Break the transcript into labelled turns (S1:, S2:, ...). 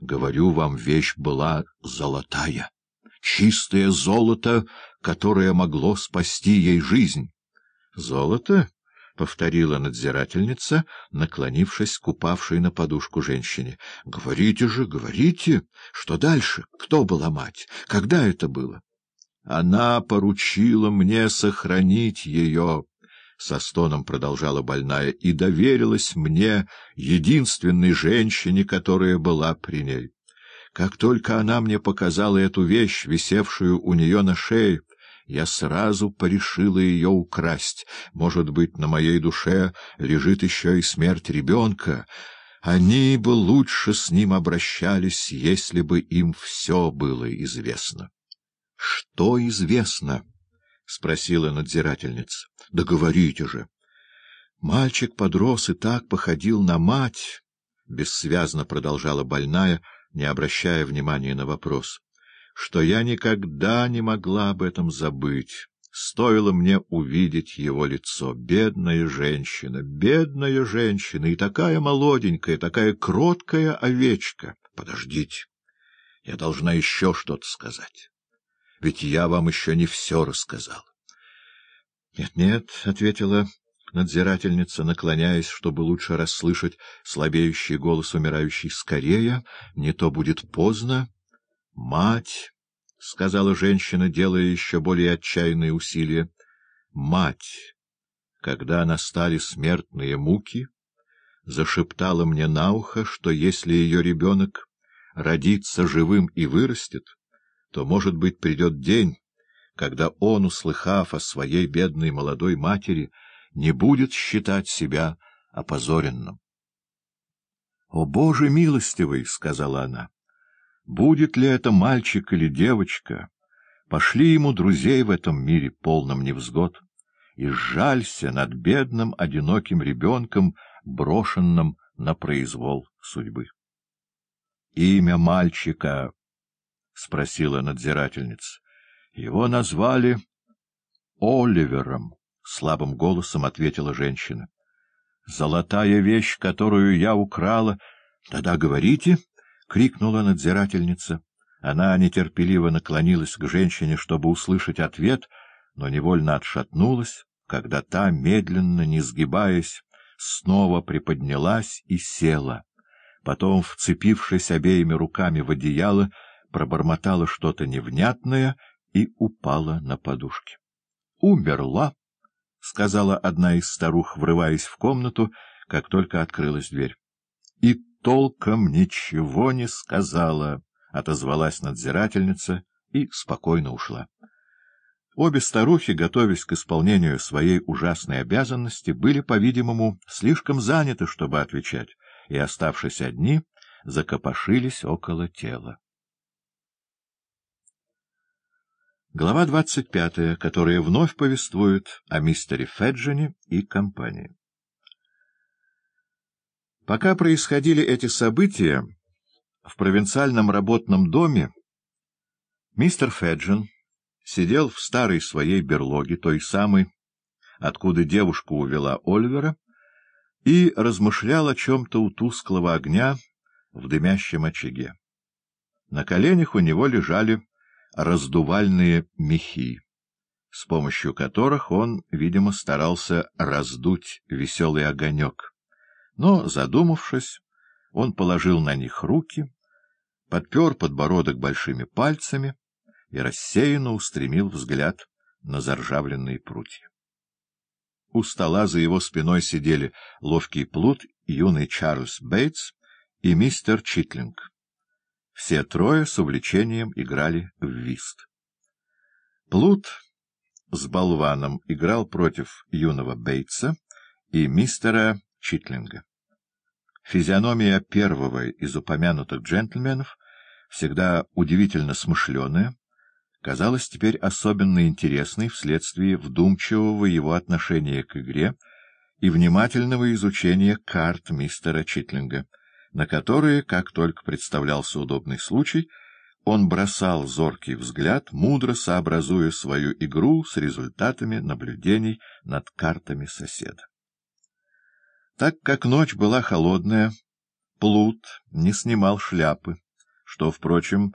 S1: Говорю вам, вещь была золотая, чистое золото, которое могло спасти ей жизнь. — Золото? — повторила надзирательница, наклонившись к упавшей на подушку женщине. — Говорите же, говорите. Что дальше? Кто была мать? Когда это было? — Она поручила мне сохранить ее, — со стоном продолжала больная, — и доверилась мне, единственной женщине, которая была при ней. Как только она мне показала эту вещь, висевшую у нее на шее, я сразу порешила ее украсть. Может быть, на моей душе лежит еще и смерть ребенка. Они бы лучше с ним обращались, если бы им все было известно. — Что известно? — спросила надзирательница. — Да говорите же. Мальчик подрос и так походил на мать, — бессвязно продолжала больная, не обращая внимания на вопрос что я никогда не могла об этом забыть. Стоило мне увидеть его лицо. Бедная женщина, бедная женщина, и такая молоденькая, такая кроткая овечка. Подождите, я должна еще что-то сказать. Ведь я вам еще не все рассказала. «Нет, — Нет-нет, — ответила надзирательница, наклоняясь, чтобы лучше расслышать слабеющий голос умирающей. — Скорее, не то будет поздно. — Мать, — сказала женщина, делая еще более отчаянные усилия, — мать, когда настали смертные муки, зашептала мне на ухо, что если ее ребенок родится живым и вырастет, то, может быть, придет день, когда он, услыхав о своей бедной молодой матери, не будет считать себя опозоренным. — О, Боже милостивый! — сказала она. Будет ли это мальчик или девочка, пошли ему друзей в этом мире полном невзгод, и сжалься над бедным одиноким ребенком, брошенным на произвол судьбы. — Имя мальчика? — спросила надзирательница. — Его назвали Оливером, — слабым голосом ответила женщина. — Золотая вещь, которую я украла... Тогда говорите... — крикнула надзирательница. Она нетерпеливо наклонилась к женщине, чтобы услышать ответ, но невольно отшатнулась, когда та, медленно, не сгибаясь, снова приподнялась и села. Потом, вцепившись обеими руками в одеяло, пробормотала что-то невнятное и упала на подушки. — Умерла, — сказала одна из старух, врываясь в комнату, как только открылась дверь. — И толком ничего не сказала, — отозвалась надзирательница и спокойно ушла. Обе старухи, готовясь к исполнению своей ужасной обязанности, были, по-видимому, слишком заняты, чтобы отвечать, и, оставшись одни, закопошились около тела. Глава двадцать пятая, которая вновь повествует о мистере Феджине и компании. Пока происходили эти события, в провинциальном работном доме мистер Феджин сидел в старой своей берлоге, той самой, откуда девушку увела Ольвера, и размышлял о чем-то у тусклого огня в дымящем очаге. На коленях у него лежали раздувальные мехи, с помощью которых он, видимо, старался раздуть веселый огонек но, задумавшись, он положил на них руки, подпер подбородок большими пальцами и рассеянно устремил взгляд на заржавленные прутья. У стола за его спиной сидели ловкий плут, юный Чарльз Бейтс и мистер Читлинг. Все трое с увлечением играли в вист. Плут с болваном играл против юного Бейтса и мистера Читлинга. Физиономия первого из упомянутых джентльменов, всегда удивительно смышленая, казалась теперь особенно интересной вследствие вдумчивого его отношения к игре и внимательного изучения карт мистера Читлинга, на которые, как только представлялся удобный случай, он бросал зоркий взгляд, мудро сообразуя свою игру с результатами наблюдений над картами соседа. Так как ночь была холодная, Плут не снимал шляпы что, впрочем,